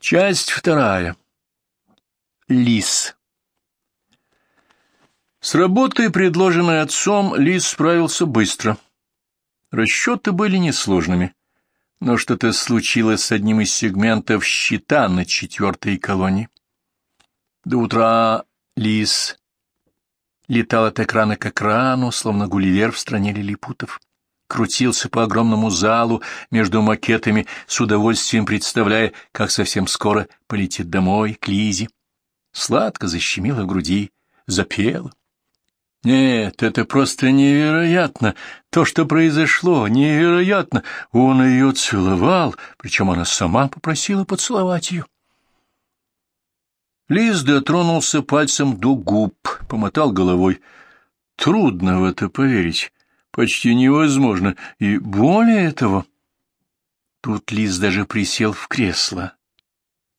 Часть вторая. Лис. С работой, предложенной отцом, Лис справился быстро. Расчеты были несложными, но что-то случилось с одним из сегментов щита на четвертой колонии. До утра Лис летал от экрана к экрану, словно гулливер в стране лилипутов крутился по огромному залу между макетами, с удовольствием представляя, как совсем скоро полетит домой, к Лизе. Сладко защемило в груди, запело. Нет, это просто невероятно. То, что произошло, невероятно. Он ее целовал, причем она сама попросила поцеловать ее. Лиз дотронулся пальцем до губ, помотал головой. Трудно в это поверить почти невозможно, и более того... Тут Лиз даже присел в кресло.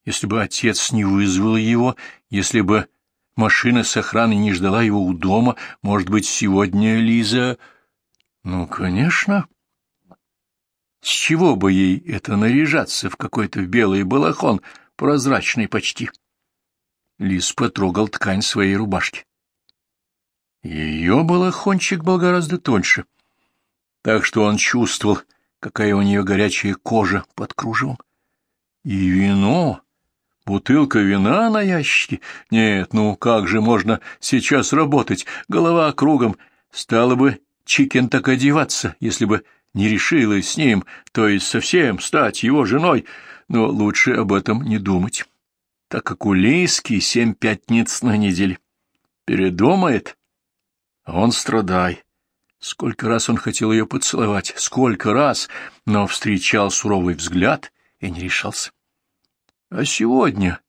Если бы отец не вызвал его, если бы машина с охраной не ждала его у дома, может быть, сегодня Лиза... Ну, конечно. С чего бы ей это наряжаться в какой-то белый балахон, прозрачный почти? Лиз потрогал ткань своей рубашки. Ее балахончик был гораздо тоньше, так что он чувствовал, какая у нее горячая кожа под кружевом. И вино, бутылка вина на ящике. Нет, ну как же можно сейчас работать, голова кругом. Стало бы Чикен так одеваться, если бы не решила с ним, то есть совсем стать его женой, но лучше об этом не думать, так как у Лейски семь пятниц на неделе. Передумает, он страдай. Сколько раз он хотел ее поцеловать, сколько раз, но встречал суровый взгляд и не решался. А сегодня...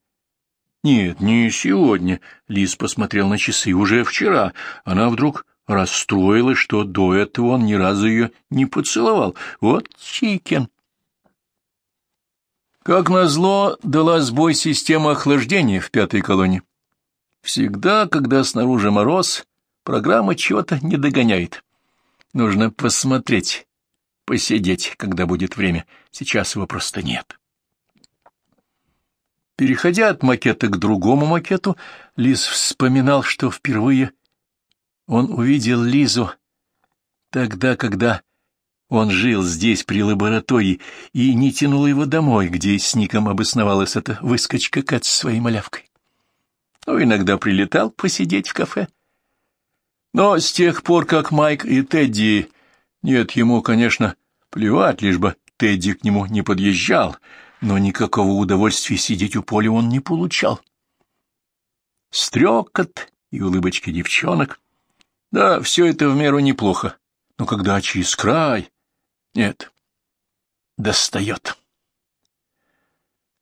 Нет, не сегодня. Лис посмотрел на часы. Уже вчера она вдруг расстроилась, что до этого он ни разу ее не поцеловал. Вот чикен. Как назло, дала сбой система охлаждения в пятой колонии. Всегда, когда снаружи мороз, Программа чего-то не догоняет. Нужно посмотреть, посидеть, когда будет время. Сейчас его просто нет. Переходя от макета к другому макету, Лиз вспоминал, что впервые он увидел Лизу тогда, когда он жил здесь, при лаборатории, и не тянул его домой, где с Ником обосновалась эта выскочка Кэт со своей малявкой. Ну, иногда прилетал посидеть в кафе, но с тех пор, как Майк и Тедди... Нет, ему, конечно, плевать, лишь бы Тедди к нему не подъезжал, но никакого удовольствия сидеть у поля он не получал. Стрекот и улыбочки девчонок. Да, все это в меру неплохо, но когда через край... Нет, достает.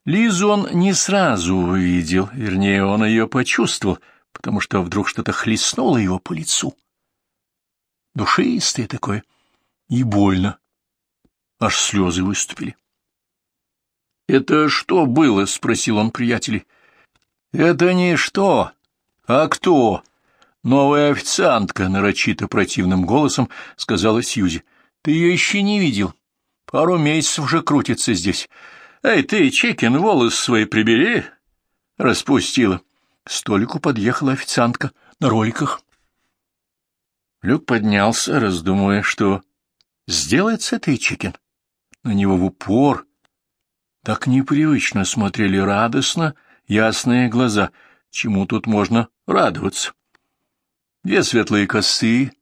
Лизу он не сразу увидел, вернее, он ее почувствовал — потому что вдруг что-то хлестнуло его по лицу. Душистое такое и больно. Аж слезы выступили. — Это что было? — спросил он приятелей. — Это не что, а кто? Новая официантка, нарочито противным голосом сказала Сьюзи. — Ты ее еще не видел. Пару месяцев уже крутится здесь. Эй, ты, Чекин, волос свои прибери. Распустила. — к столику подъехала официантка на роликах. Люк поднялся, раздумывая, что сделает с этой Чикин. На него в упор так непривычно смотрели радостно ясные глаза. Чему тут можно радоваться? Две светлые косы,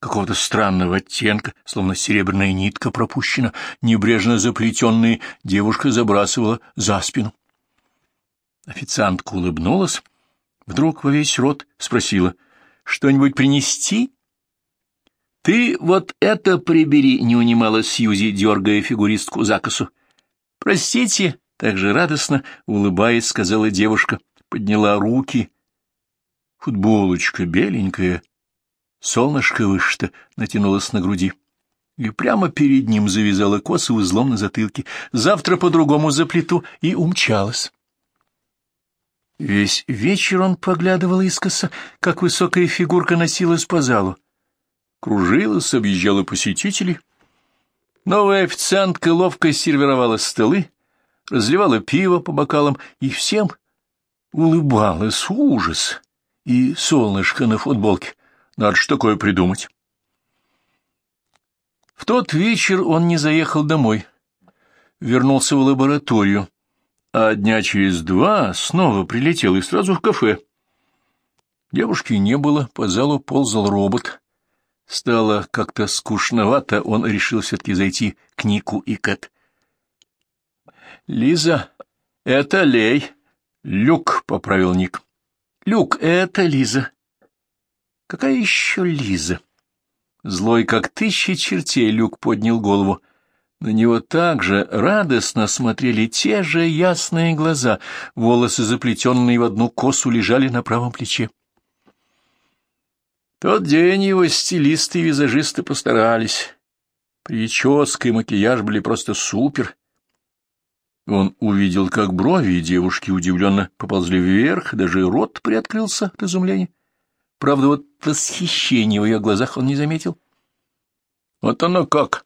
какого-то странного оттенка, словно серебряная нитка пропущена, небрежно заплетенные, девушка забрасывала за спину. Официантка улыбнулась Вдруг во весь рот спросила, «Что-нибудь принести?» «Ты вот это прибери», — не унимала Сьюзи, дергая фигуристку за косу. «Простите», — так же радостно, улыбаясь, сказала девушка, подняла руки. Футболочка беленькая, солнышко вышито, натянулась на груди. И прямо перед ним завязала косы узлом на затылке. Завтра по-другому заплету и умчалась. Весь вечер он поглядывал искоса, как высокая фигурка носилась по залу. Кружилась, объезжала посетителей. Новая официантка ловко сервировала столы, разливала пиво по бокалам и всем улыбалась ужас и солнышко на футболке. Надо ж такое придумать. В тот вечер он не заехал домой. Вернулся в лабораторию, а дня через два снова прилетел и сразу в кафе. Девушки не было, по залу ползал робот. Стало как-то скучновато, он решил все-таки зайти к Нику и Кэт. — Лиза, это Лей. — Люк, — поправил Ник. — Люк, это Лиза. — Какая еще Лиза? Злой, как тысячи чертей, Люк поднял голову. На него также радостно смотрели те же ясные глаза, волосы, заплетенные в одну косу, лежали на правом плече. Тот день его стилисты и визажисты постарались. Прическа и макияж были просто супер. Он увидел, как брови девушки удивленно поползли вверх, даже рот приоткрылся от изумления. Правда, вот восхищения в ее глазах он не заметил. Вот оно как!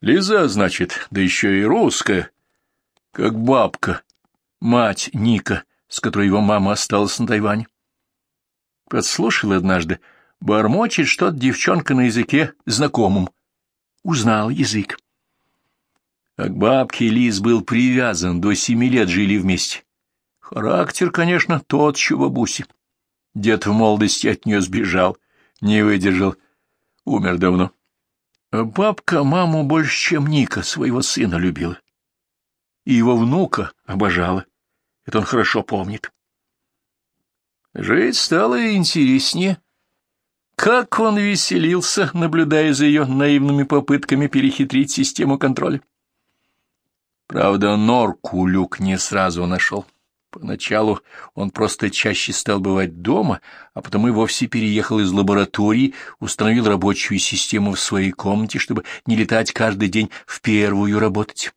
Лиза, значит, да еще и русская, как бабка, мать Ника, с которой его мама осталась на Тайване. Подслушал однажды, Бормочет что-то девчонка на языке знакомым. Узнал язык. А к бабке Лиз был привязан, до семи лет жили вместе. Характер, конечно, тот, что бабуси. Дед в молодости от нее сбежал, не выдержал, умер давно. Бабка маму больше, чем Ника, своего сына любила. И его внука обожала. Это он хорошо помнит. Жить стало интереснее, как он веселился, наблюдая за ее наивными попытками перехитрить систему контроля. Правда, норку Люк не сразу нашел. Поначалу он просто чаще стал бывать дома, а потом и вовсе переехал из лаборатории, установил рабочую систему в своей комнате, чтобы не летать каждый день в первую работать.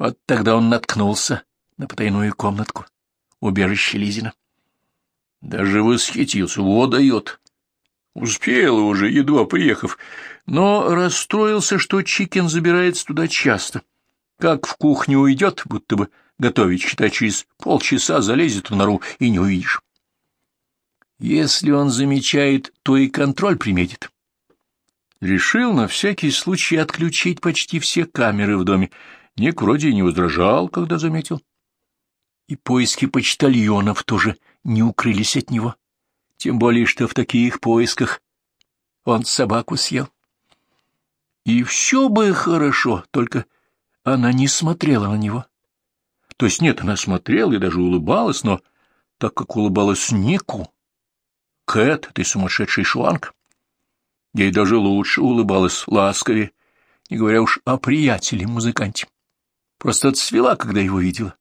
Вот тогда он наткнулся на потайную комнатку, убежище Лизина. Даже восхитился, вот дает. Успела уже, едва приехав, но расстроился, что Чикин забирается туда часто. Как в кухню уйдет, будто бы готовить, считай, через полчаса залезет в нору и не увидишь. Если он замечает, то и контроль приметит. Решил на всякий случай отключить почти все камеры в доме. Ник вроде не возражал, когда заметил. И поиски почтальонов тоже не укрылись от него тем более что в таких поисках он собаку съел. И все бы хорошо, только она не смотрела на него. То есть нет, она смотрела и даже улыбалась, но так как улыбалась Нику, Кэт, ты сумасшедший шланг, ей даже лучше улыбалась ласковее, не говоря уж о приятеле-музыканте. Просто отсвела, когда его видела.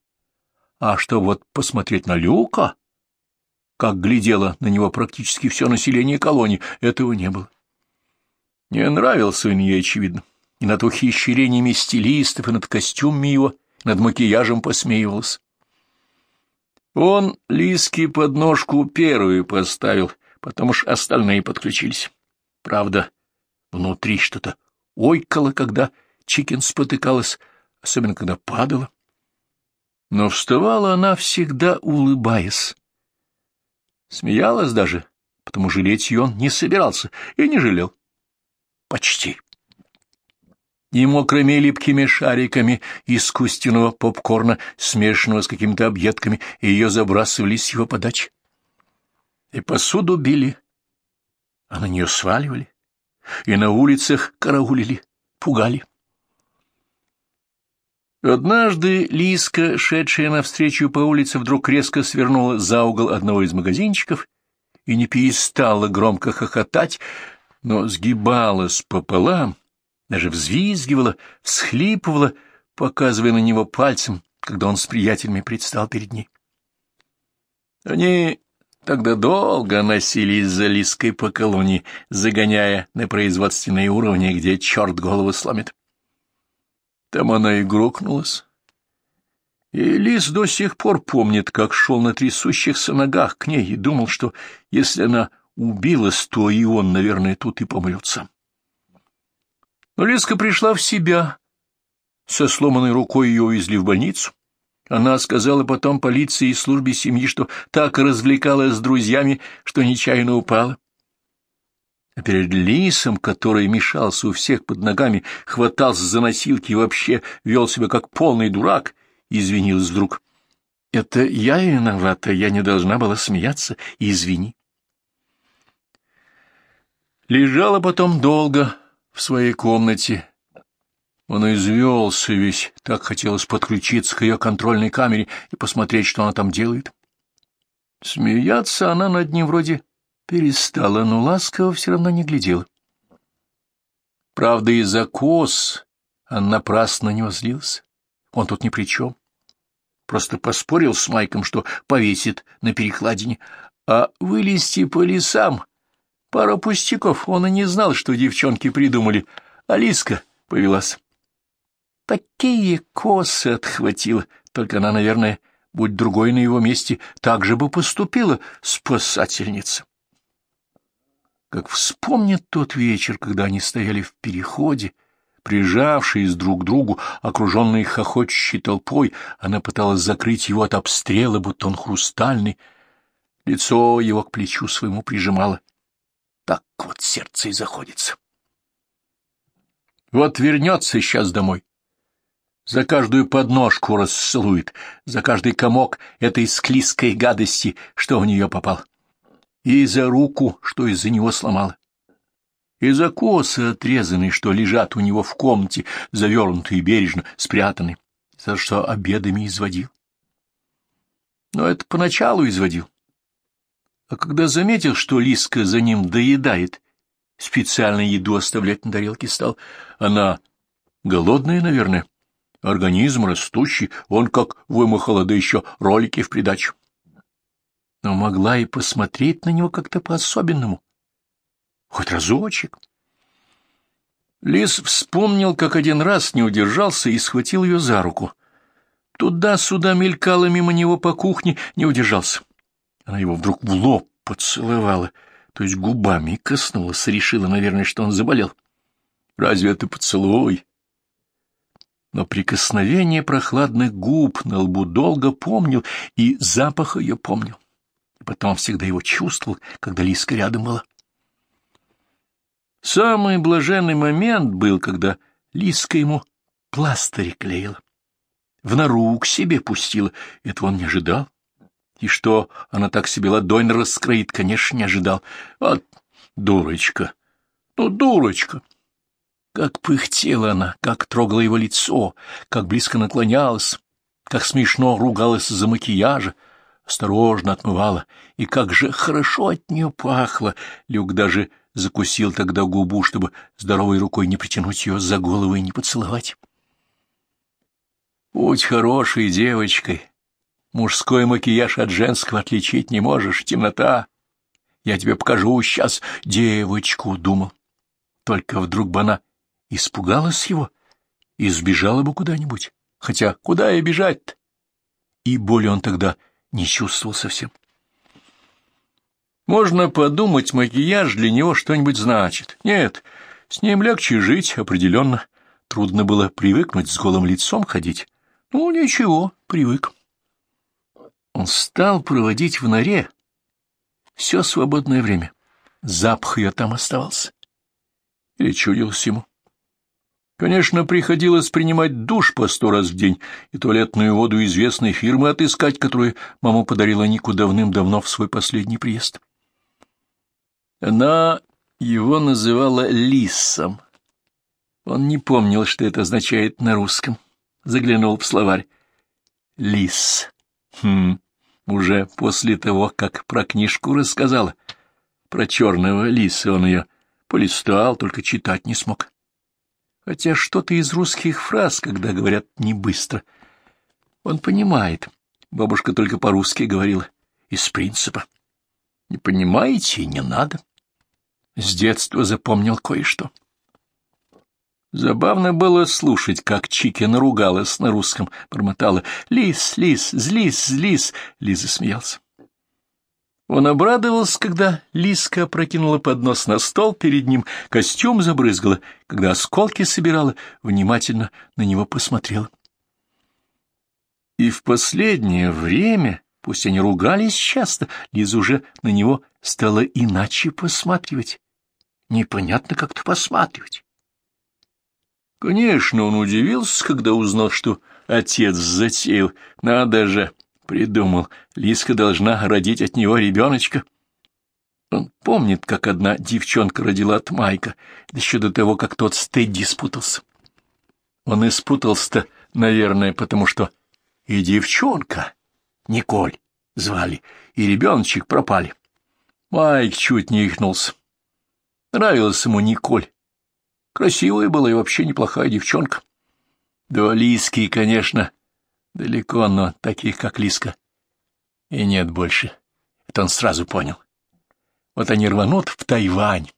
А что вот посмотреть на Люка, как глядело на него практически все население колонии, этого не было. Не нравился он ей, очевидно, и над ухищрениями стилистов, и над костюмами его, над макияжем посмеивался. Он Лиски подножку первую поставил, потом уж остальные подключились. Правда, внутри что-то ойкало, когда Чикен спотыкалась, особенно когда падала. Но вставала она всегда, улыбаясь, Смеялась даже, потому жалеть ее он не собирался и не жалел. Почти. И мокрыми липкими шариками искусственного попкорна, смешанного с какими-то объедками, ее забрасывали с его подачи. И посуду били, а на нее сваливали, и на улицах караулили, пугали. Однажды Лиска, шедшая навстречу по улице, вдруг резко свернула за угол одного из магазинчиков и не перестала громко хохотать, но сгибалась пополам, даже взвизгивала, всхлипывала, показывая на него пальцем, когда он с приятелями предстал перед ней. Они тогда долго носились за Лиской по колонии, загоняя на производственные уровни, где черт голову сломит. Там она и грохнулась. И Лис до сих пор помнит, как шел на трясущихся ногах к ней и думал, что если она убилась, то и он, наверное, тут и помрет сам. Но Лиска пришла в себя, Со сломанной рукой ее увезли в больницу. Она сказала потом полиции и службе семьи, что так развлекалась с друзьями, что нечаянно упала. А перед лисом, который мешался у всех под ногами, хватался за носилки и вообще вел себя как полный дурак, извинилась вдруг. — Это я виновата, я не должна была смеяться, извини. Лежала потом долго в своей комнате. Он извелся весь, так хотелось подключиться к ее контрольной камере и посмотреть, что она там делает. Смеяться она над ним вроде перестала, но ласково все равно не глядела. Правда, из-за кос он напрасно не возлился. Он тут ни при чем. Просто поспорил с Майком, что повесит на перекладине, а вылезти по лесам Пара пустяков, он и не знал, что девчонки придумали. Алиска повелась. Такие косы отхватила, только она, наверное, будь другой на его месте, так же бы поступила спасательница. Как вспомнит тот вечер, когда они стояли в переходе, прижавшись друг к другу, окруженные хохочущей толпой, она пыталась закрыть его от обстрела, будто он хрустальный. Лицо его к плечу своему прижимало. Так вот сердце и заходится. Вот вернется сейчас домой. За каждую подножку расцелует, за каждый комок этой склизкой гадости, что в нее попал. И за руку, что из-за него сломала. И за косы отрезанные, что лежат у него в комнате, завернутые бережно, спрятаны, за что обедами изводил. Но это поначалу изводил. А когда заметил, что Лиска за ним доедает, специально еду оставлять на тарелке стал. Она голодная, наверное. Организм растущий, он как вымахала, да еще ролики в придачу. Но могла и посмотреть на него как-то по-особенному. Хоть разочек. Лис вспомнил, как один раз не удержался и схватил ее за руку. Туда-сюда мелькала мимо него по кухне, не удержался. Она его вдруг в лоб поцеловала, то есть губами коснулась, решила, наверное, что он заболел. Разве это поцелуй? Но прикосновение прохладных губ на лбу долго помнил, и запах ее помнил. Потом всегда его чувствовал, когда Лиска рядом была. Самый блаженный момент был, когда Лиска ему пластырь клеила. В нору к себе пустила. Этого он не ожидал. И что она так себе ладонь раскроит, конечно, не ожидал. Вот дурочка, ну, дурочка. Как пыхтела она, как трогала его лицо, как близко наклонялась, как смешно ругалась за макияжа, осторожно отмывала, и как же хорошо от нее пахло. Люк даже закусил тогда губу, чтобы здоровой рукой не притянуть ее за голову и не поцеловать. Будь хорошей девочкой, Мужской макияж от женского отличить не можешь, темнота. Я тебе покажу сейчас девочку, — думал. Только вдруг бы она испугалась его и сбежала бы куда-нибудь. Хотя куда и бежать-то? И боли он тогда не чувствовал совсем. Можно подумать, макияж для него что-нибудь значит. Нет, с ним легче жить, определенно. Трудно было привыкнуть с голым лицом ходить. Ну, ничего, привык. Он стал проводить в норе все свободное время. Запах ее там оставался. Или чудилось ему. Конечно, приходилось принимать душ по сто раз в день и туалетную воду известной фирмы отыскать, которую мама подарила Нику давным-давно в свой последний приезд. Она его называла Лисом. Он не помнил, что это означает на русском. Заглянул в словарь. Лис. Хм, уже после того, как про книжку рассказала. Про черного лиса он ее полистал, только читать не смог. Хотя что-то из русских фраз, когда говорят не быстро. Он понимает. Бабушка только по-русски говорила. Из принципа. Не понимаете, не надо. С детства запомнил кое-что. Забавно было слушать, как Чикин ругалась на русском, бормотала «Лис, лис, злис, злис». Лиза смеялся. Он обрадовался, когда Лиска опрокинула поднос на стол перед ним, костюм забрызгала, когда осколки собирала, внимательно на него посмотрела. И в последнее время, пусть они ругались часто, Лиза уже на него стала иначе посматривать. Непонятно как-то посматривать. Конечно, он удивился, когда узнал, что отец затеял. Надо же, придумал, Лиска должна родить от него ребеночка. Он помнит, как одна девчонка родила от Майка, еще до того, как тот с Тедди спутался. Он и спутался-то, наверное, потому что и девчонка, Николь, звали, и ребеночек пропали. Майк чуть не ихнулся. Нравилась ему Николь. Красивая была и вообще неплохая девчонка. Да Лиски, конечно, далеко, но таких, как Лиска, и нет больше. Это он сразу понял. Вот они рванут в Тайвань.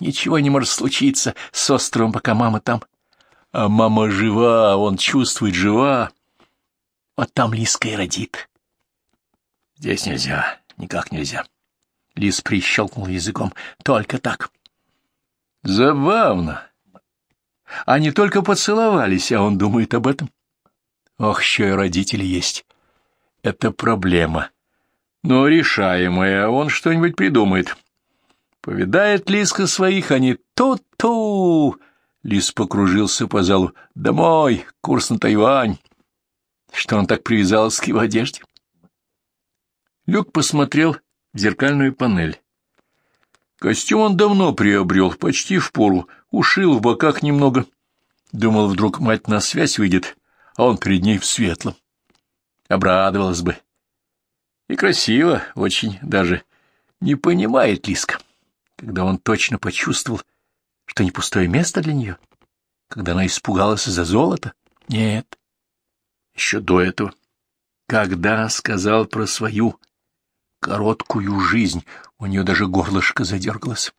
Ничего не может случиться с островом, пока мама там. А мама жива, он чувствует, жива. Вот там Лиска и родит. Здесь нельзя, никак нельзя. Лис прищелкнул языком. Только так. Забавно. Они только поцеловались, а он думает об этом. Ох, еще и родители есть. Это проблема. Но решаемая, он что-нибудь придумает. Повидает Лиска своих, они ту-ту. Лис покружился по залу. Домой, курс на Тайвань. Что он так привязался к его одежде? Люк посмотрел в зеркальную панель. Костюм он давно приобрел, почти в пору, ушил в боках немного. Думал, вдруг мать на связь выйдет, а он перед ней в светлом. Обрадовалась бы. И красиво, очень даже. Не понимает Лиска, когда он точно почувствовал, что не пустое место для нее, когда она испугалась за золото. Нет, еще до этого. Когда сказал про свою короткую жизнь, у нее даже горлышко задергалось.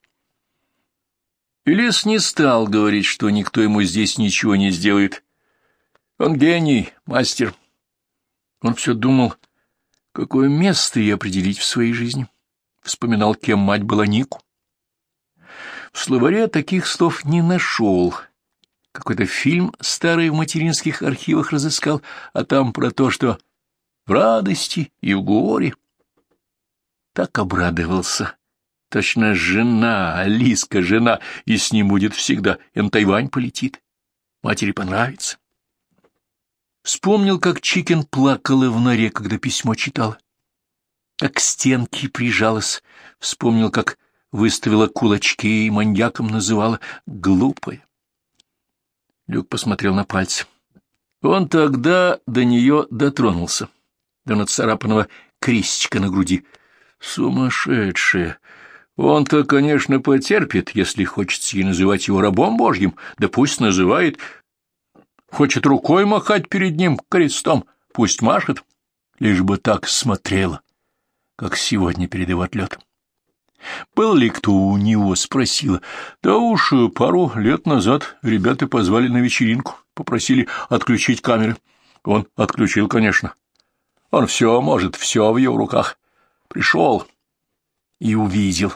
Илис не стал говорить, что никто ему здесь ничего не сделает. Он гений, мастер. Он все думал, какое место ей определить в своей жизни. Вспоминал, кем мать была Нику. В словаре таких слов не нашел. Какой-то фильм старый в материнских архивах разыскал, а там про то, что в радости и в горе так обрадовался. Точно жена, Алиска жена, и с ним будет всегда, и на Тайвань полетит. Матери понравится. Вспомнил, как Чикен плакала в норе, когда письмо читала. Как к стенке прижалась. Вспомнил, как выставила кулачки и маньяком называла глупая. Люк посмотрел на пальцы. Он тогда до нее дотронулся, до нацарапанного крестика на груди — Сумасшедшая! Он-то, конечно, потерпит, если хочется ей называть его рабом божьим, да пусть называет. Хочет рукой махать перед ним крестом, пусть машет, лишь бы так смотрела, как сегодня перед его отлетом. Был ли кто у него, спросила. Да уж пару лет назад ребята позвали на вечеринку, попросили отключить камеры. Он отключил, конечно. Он все может, все в его руках. Пришел и увидел.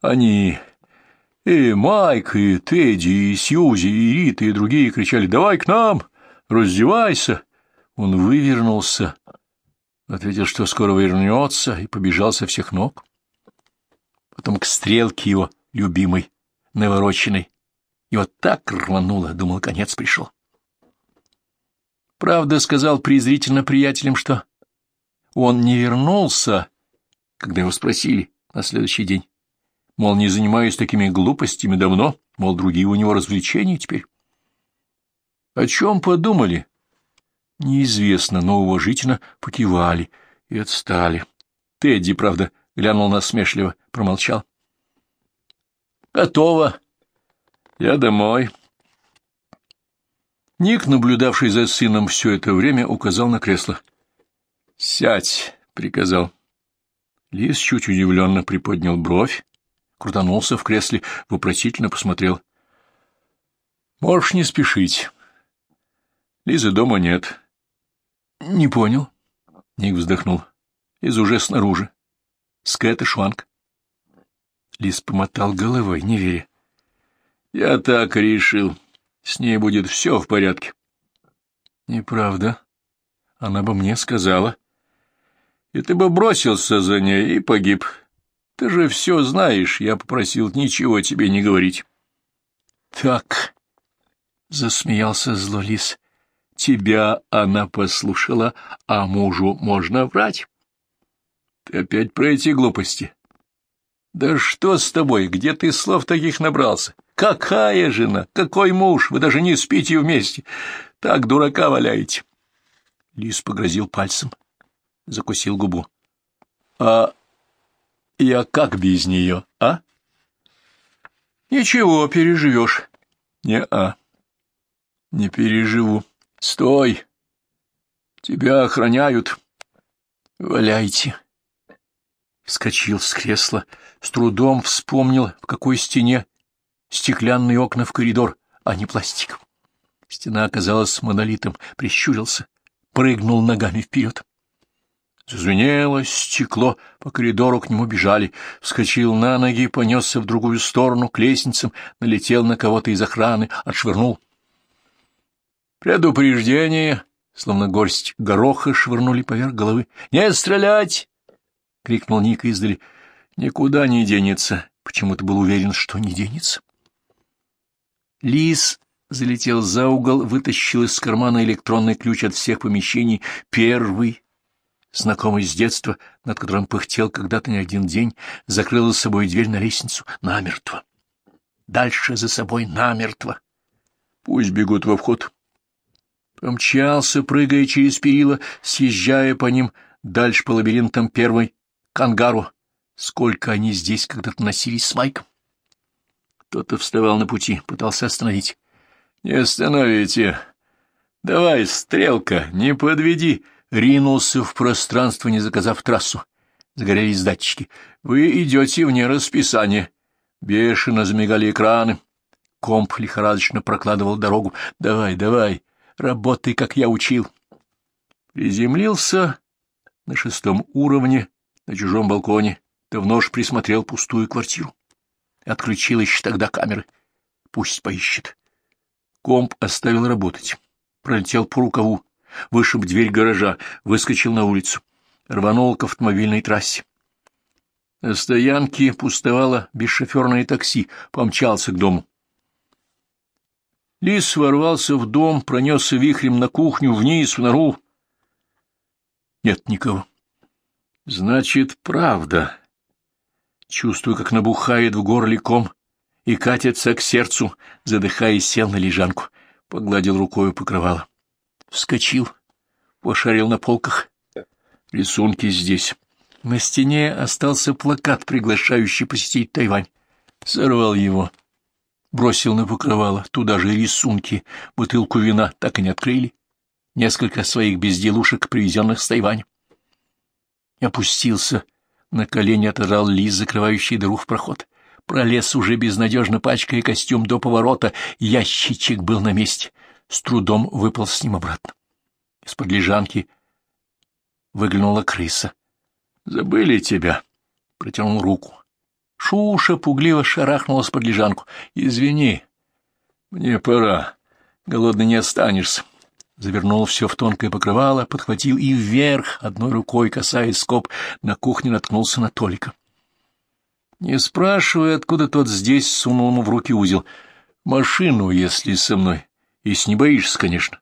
Они, и Майк, и Тедди, и Сьюзи, и Рита, и другие кричали «Давай к нам! Раздевайся!» Он вывернулся, ответил, что скоро вернется, и побежал со всех ног. Потом к стрелке его любимой, навороченной, и вот так рвануло, думал, конец пришел. Правда, сказал презрительно приятелям, что он не вернулся, когда его спросили на следующий день. Мол, не занимаюсь такими глупостями давно, мол, другие у него развлечения теперь. О чем подумали? Неизвестно, но уважительно покивали и отстали. Тедди, правда, глянул насмешливо, промолчал. «Готово. Я домой». Ник, наблюдавший за сыном все это время, указал на кресло. «Сядь», — приказал. Лис чуть удивленно приподнял бровь, крутанулся в кресле, вопросительно посмотрел. «Можешь не спешить. Лизы дома нет». «Не понял». Ник вздохнул. Лиза уже снаружи. Скэта Шуанг. Лис помотал головой, не веря. Я так решил. С ней будет все в порядке. Неправда. Она бы мне сказала. И ты бы бросился за ней и погиб. Ты же все знаешь, я попросил ничего тебе не говорить. Так, — засмеялся зло лис, — тебя она послушала, а мужу можно врать. Ты опять про эти глупости. Да что с тобой, где ты слов таких набрался? Какая жена, какой муж, вы даже не спите вместе. Так дурака валяете. Лис погрозил пальцем, закусил губу. — А я как без нее, а? — Ничего, переживешь. — Не-а. — Не переживу. — Стой! Тебя охраняют. — Валяйте. Вскочил с кресла, с трудом вспомнил, в какой стене стеклянные окна в коридор, а не пластик. Стена оказалась монолитом, прищурился, прыгнул ногами вперед. Зазвенело стекло, по коридору к нему бежали. Вскочил на ноги, понесся в другую сторону, к лестницам, налетел на кого-то из охраны, отшвырнул. «Предупреждение!» Словно горсть гороха швырнули поверх головы. «Не стрелять!» — крикнул Ник издали. «Никуда не денется!» Почему-то был уверен, что не денется. Лис залетел за угол, вытащил из кармана электронный ключ от всех помещений, первый, знакомый с детства, над которым пыхтел когда-то не один день, закрыл за собой дверь на лестницу намертво. Дальше за собой намертво. Пусть бегут во вход. Помчался, прыгая через перила, съезжая по ним, дальше по лабиринтам первой, к ангару. Сколько они здесь когда-то носились с Майком. Кто-то вставал на пути, пытался остановить. — Не остановите! Давай, стрелка, не подведи! Ринулся в пространство, не заказав трассу. Загорелись датчики. Вы идете вне расписания. Бешено замигали экраны. Комп лихорадочно прокладывал дорогу. Давай, давай, работай, как я учил. Приземлился на шестом уровне, на чужом балконе. Давно ж присмотрел пустую квартиру. Отключил еще тогда камеры. Пусть поищет. Комп оставил работать. Пролетел по рукаву, вышиб дверь гаража, выскочил на улицу. Рванул к автомобильной трассе. На стоянке пустовало бесшоферное такси, помчался к дому. Лис ворвался в дом, пронесся вихрем на кухню, вниз, в нору. Нет никого. Значит, правда. Чувствую, как набухает в горле ком, и катится к сердцу, задыхаясь, сел на лежанку, погладил рукою покрывало. Вскочил, пошарил на полках. Рисунки здесь. На стене остался плакат, приглашающий посетить Тайвань. Сорвал его, бросил на покрывало, туда же рисунки, бутылку вина. Так и не открыли, несколько своих безделушек, привезенных с Тайваня. Опустился. На колени, отожал лист, закрывающий дыру в проход. Пролез уже безнадежно пачкая костюм до поворота, ящичек был на месте, с трудом выпал с ним обратно. Из-под лежанки выглянула крыса. — Забыли тебя, — протянул руку. Шуша пугливо шарахнулась под лежанку. — Извини, мне пора, голодный не останешься. Завернул все в тонкое покрывало, подхватил и вверх, одной рукой касаясь скоб, на кухне наткнулся на Толика. — не спрашивая, откуда тот здесь, сунул ему в руки узел. Машину, если со мной. Если не боишься, конечно.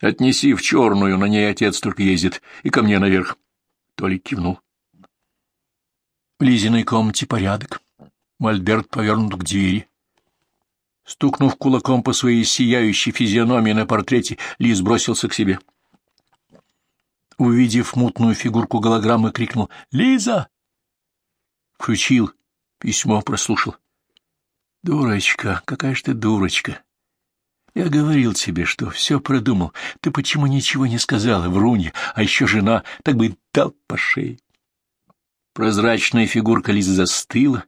Отнеси в черную, на ней отец только ездит, и ко мне наверх. Толик кивнул. В Лизиной комнате порядок. Мольберт повернут к двери. Стукнув кулаком по своей сияющей физиономии на портрете, Лиз бросился к себе. Увидев мутную фигурку голограммы, крикнул «Лиза!» Включил, письмо прослушал. Дурочка, какая ж ты дурочка. Я говорил тебе, что все продумал. Ты почему ничего не сказала, врунья, а еще жена, так бы дал по шее. Прозрачная фигурка Лизы застыла,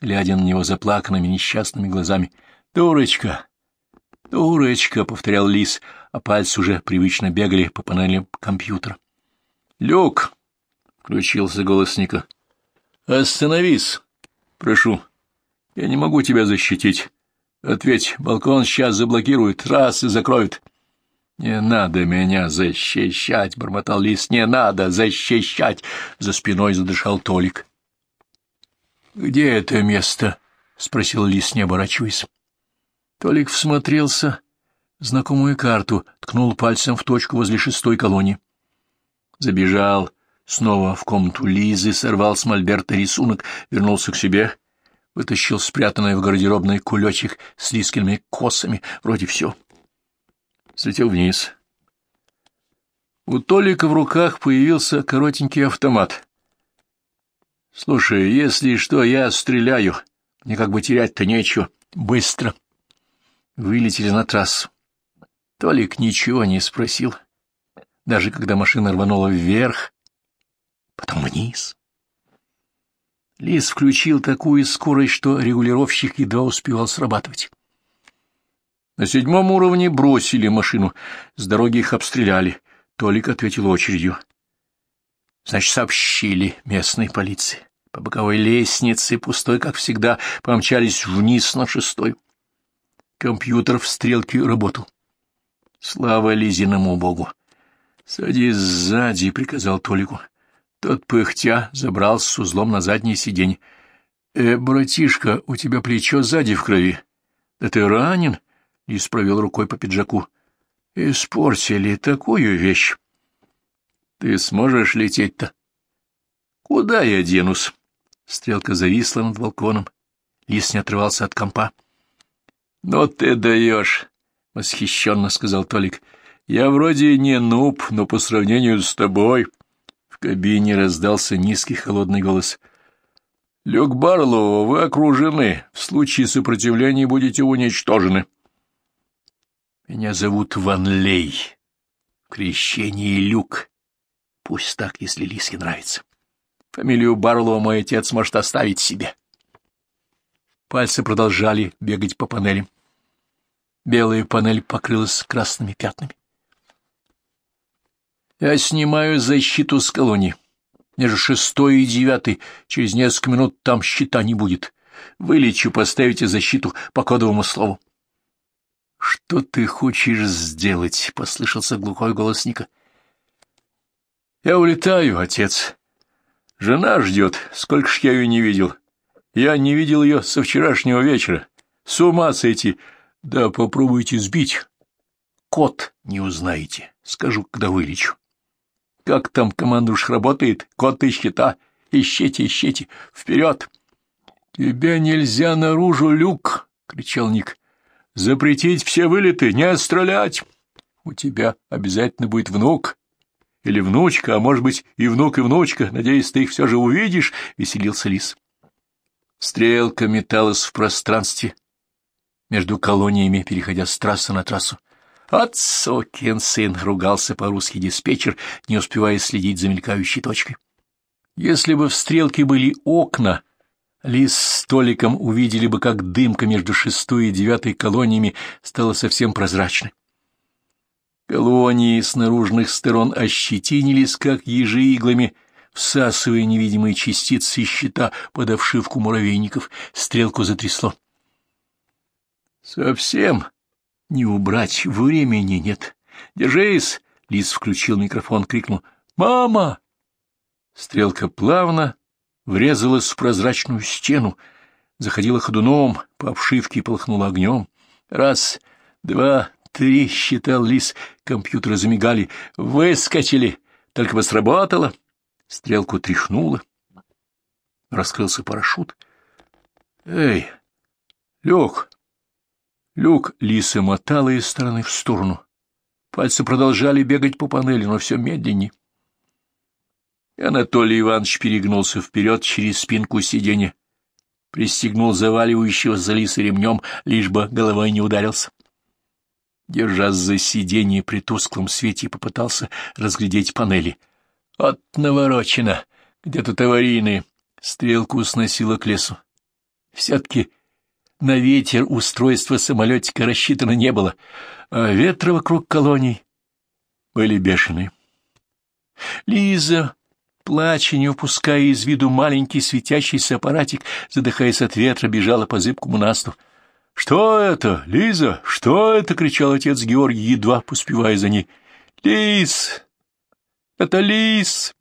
глядя на него заплаканными несчастными глазами. «Дурочка! Дурочка!» — повторял Лиз, а пальцы уже привычно бегали по панели компьютера. «Люк!» — включился голос Ника. Остановись, прошу. Я не могу тебя защитить. Ответь, балкон сейчас заблокируют, раз и закроют. «Не надо меня защищать!» — бормотал лис. «Не надо защищать!» — за спиной задышал Толик. «Где это место?» — спросил лис, не оборачиваясь. Толик всмотрелся в знакомую карту, ткнул пальцем в точку возле шестой колонии. Забежал снова в комнату Лизы, сорвал с мольберта рисунок, вернулся к себе, вытащил спрятанный в гардеробной кулечек с лискельными косами, вроде все слетел вниз. У Толика в руках появился коротенький автомат. — Слушай, если что, я стреляю. Мне как бы терять-то нечего. Быстро. Вылетели на трассу. Толик ничего не спросил, даже когда машина рванула вверх, потом вниз. Лис включил такую скорость, что регулировщик едва успевал срабатывать. На седьмом уровне бросили машину, с дороги их обстреляли. Толик ответил очередью. Значит, сообщили местной полиции. По боковой лестнице, пустой, как всегда, помчались вниз на шестой. Компьютер в стрелке работал. Слава Лизиному богу! — Садись сзади, — приказал Толику. Тот, пыхтя, забрался с узлом на заднее сиденье. — Э, братишка, у тебя плечо сзади в крови. Да ты ранен? Лис провел рукой по пиджаку. — Испортили такую вещь. — Ты сможешь лететь-то? — Куда я денусь? Стрелка зависла над балконом. Лис не отрывался от компа. — Ну ты даешь, — восхищенно сказал Толик. — Я вроде не нуб, но по сравнению с тобой... В кабине раздался низкий холодный голос. — Люк Барлоу, вы окружены. В случае сопротивления будете уничтожены. — меня зовут Ван Лей. В крещении Люк. Пусть так, если Лиске нравится. Фамилию Барлоу мой отец может оставить себе. Пальцы продолжали бегать по панели. Белая панель покрылась красными пятнами. Я снимаю защиту с колонии. Между шестой и девятой. Через несколько минут там щита не будет. Вылечу, поставите защиту по кодовому слову. — Что ты хочешь сделать? — послышался глухой голос Ника. — Я улетаю, отец. Жена ждет. Сколько ж я ее не видел. Я не видел ее со вчерашнего вечера. С ума сойти. Да попробуйте сбить. Кот не узнаете. Скажу, когда вылечу. Как там командуш работает? Кот и счета. Ищите, ищите. Вперед! — Тебя нельзя наружу, Люк! — кричал Ник. Запретить все вылеты, не стрелять. У тебя обязательно будет внук или внучка, а может быть и внук, и внучка. Надеюсь, ты их все же увидишь, — веселился лис. Стрелка металась в пространстве между колониями, переходя с трассы на трассу. «От сын!» — ругался по-русски диспетчер, не успевая следить за мелькающей точкой. Если бы в стрелке были окна, Лис с Толиком увидели бы, как дымка между шестой и девятой колониями стала совсем прозрачной. Колонии с наружных сторон ощетинились, как ежи иглами, всасывая невидимые частицы щита под обшивку муравейников. Стрелку затрясло. «Совсем не убрать, времени нет. Держись!» — Лис включил микрофон, крикнул. «Мама!» Стрелка плавно врезалась в прозрачную стену, заходила ходуном, по обшивке полыхнула огнем. Раз, два, три, считал лис, компьютеры замигали, выскочили, только бы сработало. Стрелку тряхнуло. Раскрылся парашют. «Эй, Люк!» Люк лиса мотала из стороны в сторону. Пальцы продолжали бегать по панели, но все медленнее. Анатолий Иванович перегнулся вперед через спинку сиденья, пристегнул заваливающего за лиса ремнем, лишь бы головой не ударился. Держась за сиденье при тусклом свете, попытался разглядеть панели. От наворочено, где тут аварийные. Стрелку сносило к лесу. Все-таки на ветер устройство самолетика рассчитано не было, а ветра вокруг колоний были бешеные. Лиза плача, не упуская из виду маленький светящийся аппаратик, задыхаясь от ветра, бежала по зыбкому насту. — Что это, Лиза? Что это? — кричал отец Георгий, едва поспевая за ней. — Лиз! Это Лиз!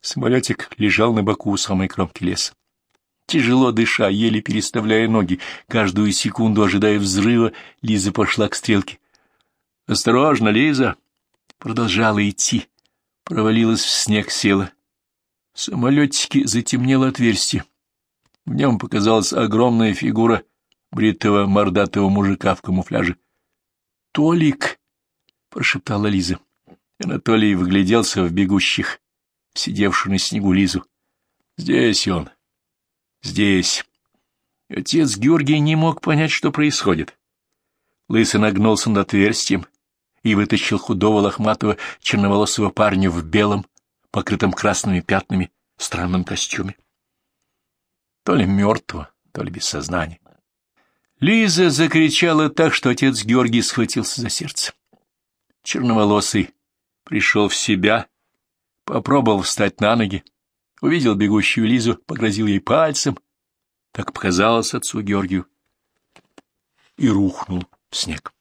Самолетик лежал на боку у самой кромки леса. Тяжело дыша, еле переставляя ноги, каждую секунду ожидая взрыва, Лиза пошла к стрелке. — Осторожно, Лиза! Продолжала идти. Провалилась в снег, села. В самолетике затемнело отверстие. В нем показалась огромная фигура бритого мордатого мужика в камуфляже. «Толик!» — прошептала Лиза. Анатолий выгляделся в бегущих, сидевшую на снегу Лизу. «Здесь он! Здесь!» Отец Георгий не мог понять, что происходит. Лысый нагнулся над отверстием и вытащил худого лохматого черноволосого парня в белом, покрытом красными пятнами, странном костюме. То ли мертвого, то ли без сознания. Лиза закричала так, что отец Георгий схватился за сердце. Черноволосый пришел в себя, попробовал встать на ноги, увидел бегущую Лизу, погрозил ей пальцем, так показалось отцу Георгию, и рухнул в снег.